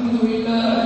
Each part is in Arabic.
من توبة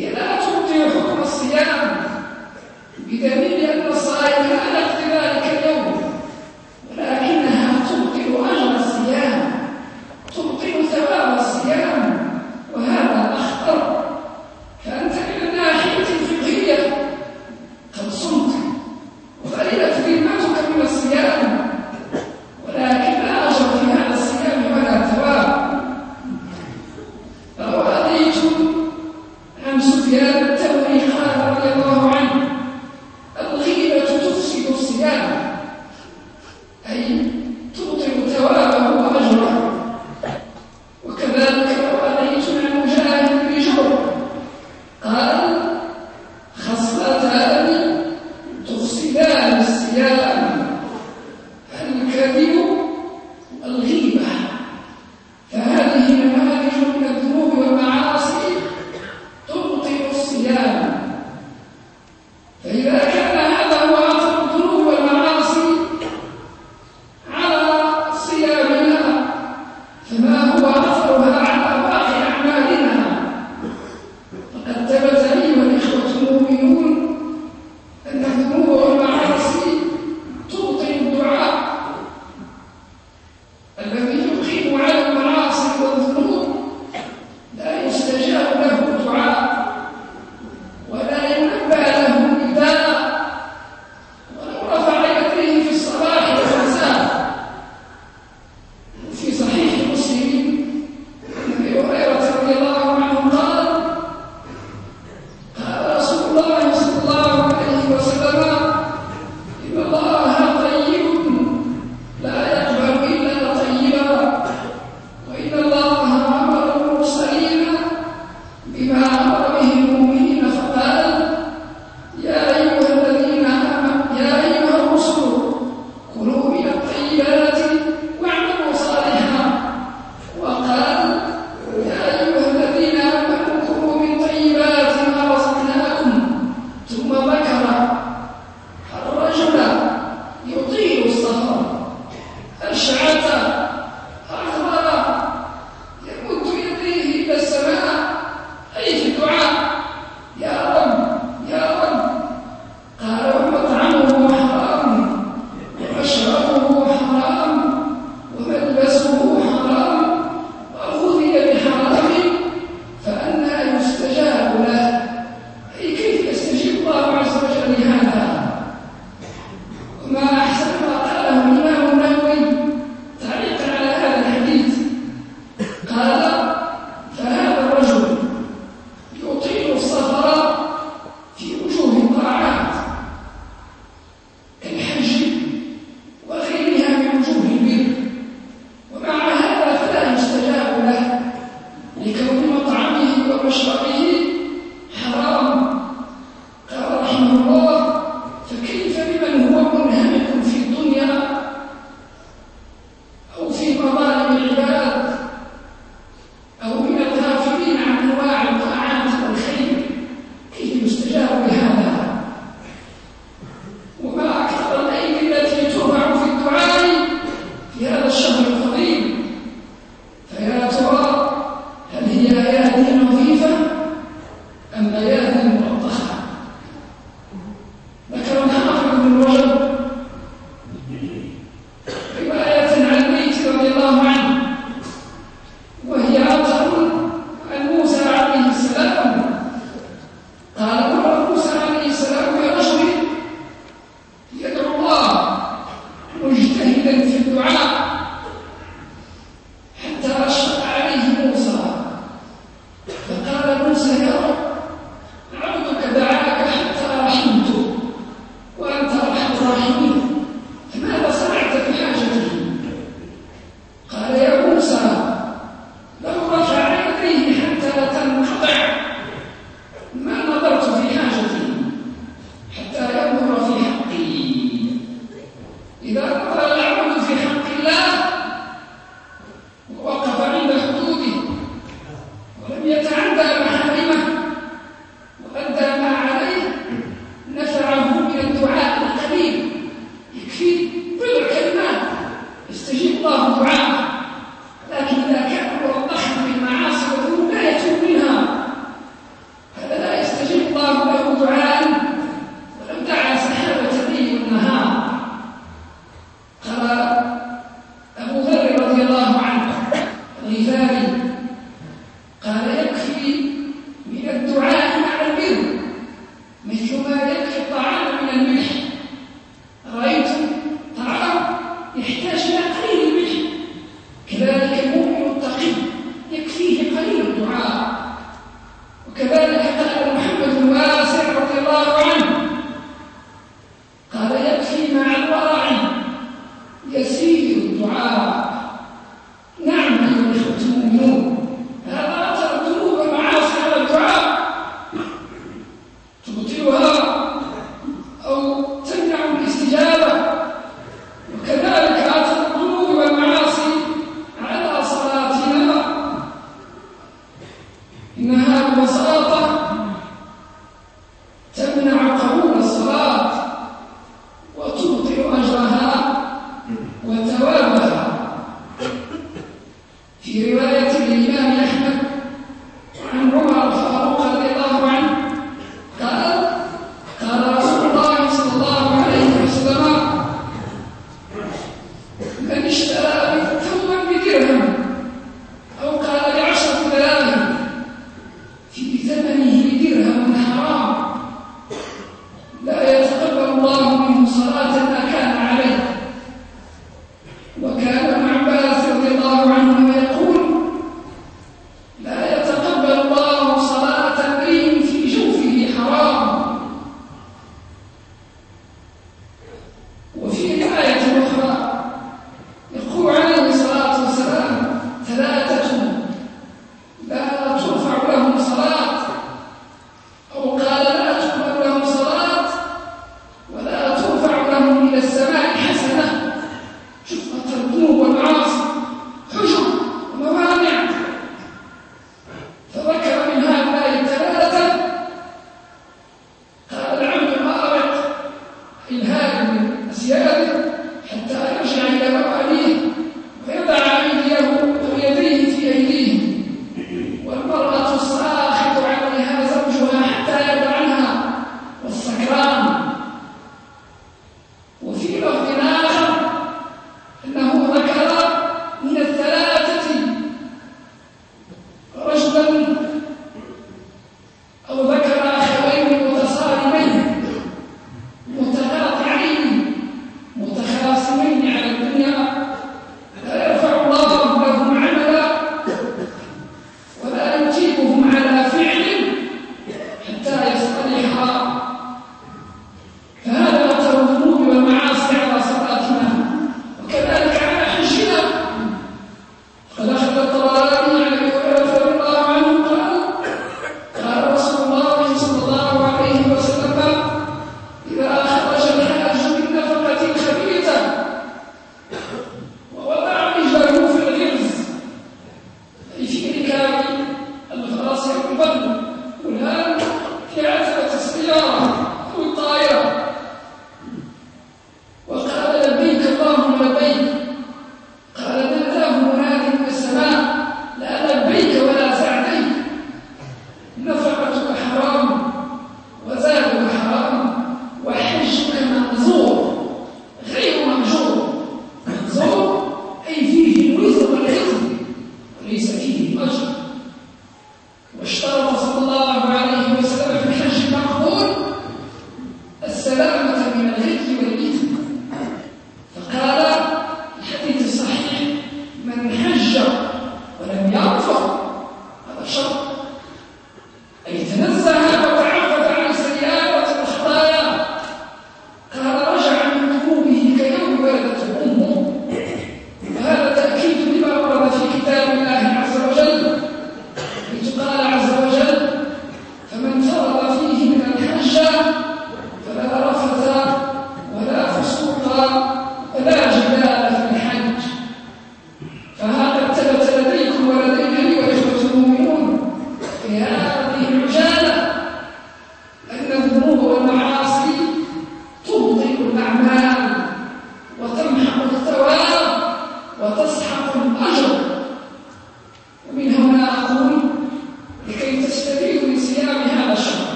Yeah.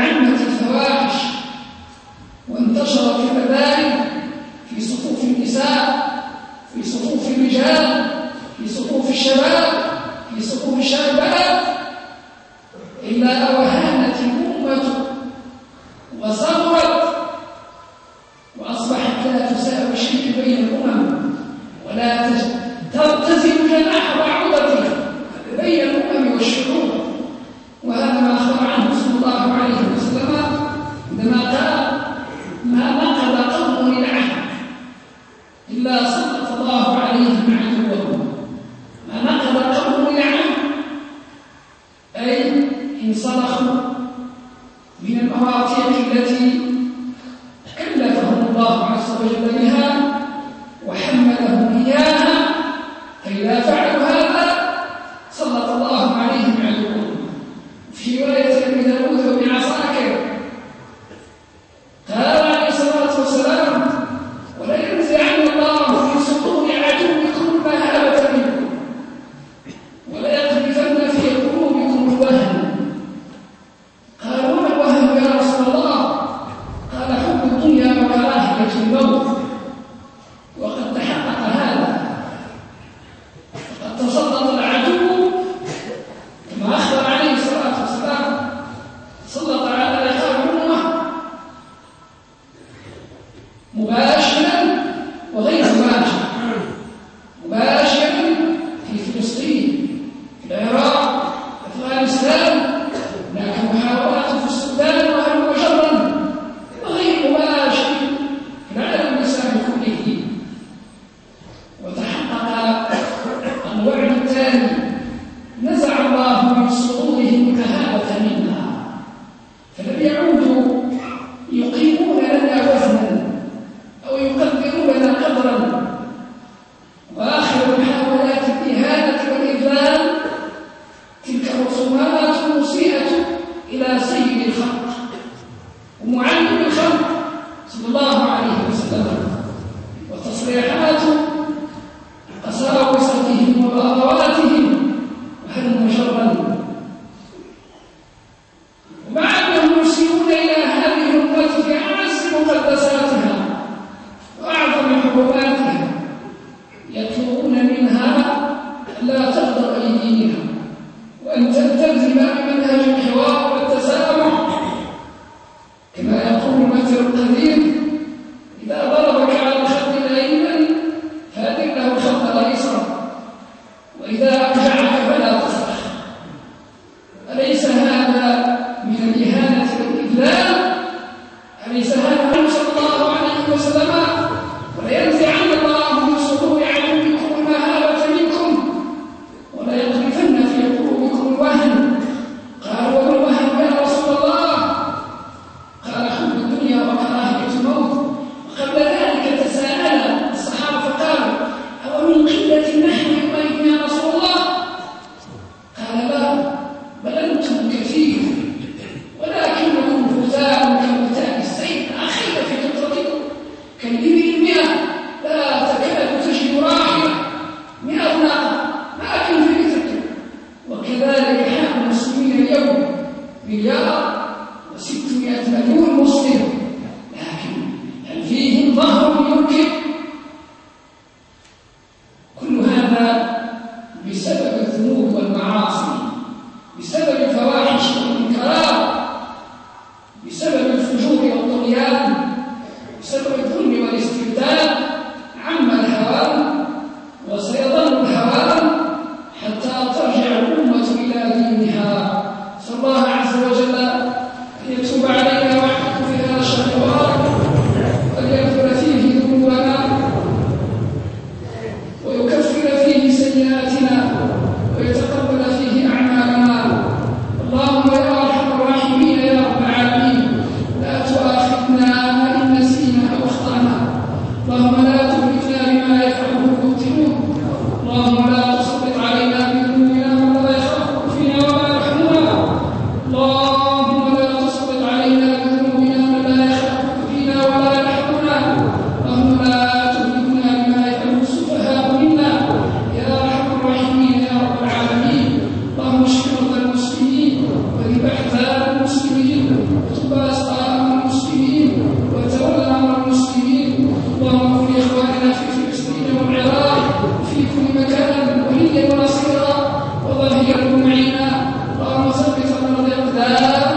عمت الفواحش وانتشرت المباني في صفوف النساء في صفوف الرجال في صفوف الشباب في صفوف الشابات إلا أوهانت الأمة وصبرت وأصبحت لا تساوي شيء بين الأمم ولا تتزن جناح بعوضتها إياها فإذا فعلوا هذا سلط الله عليهم عدوهم في رواية وليا ونصيرا والله يكون معنا اللهم صل وسلم وبارك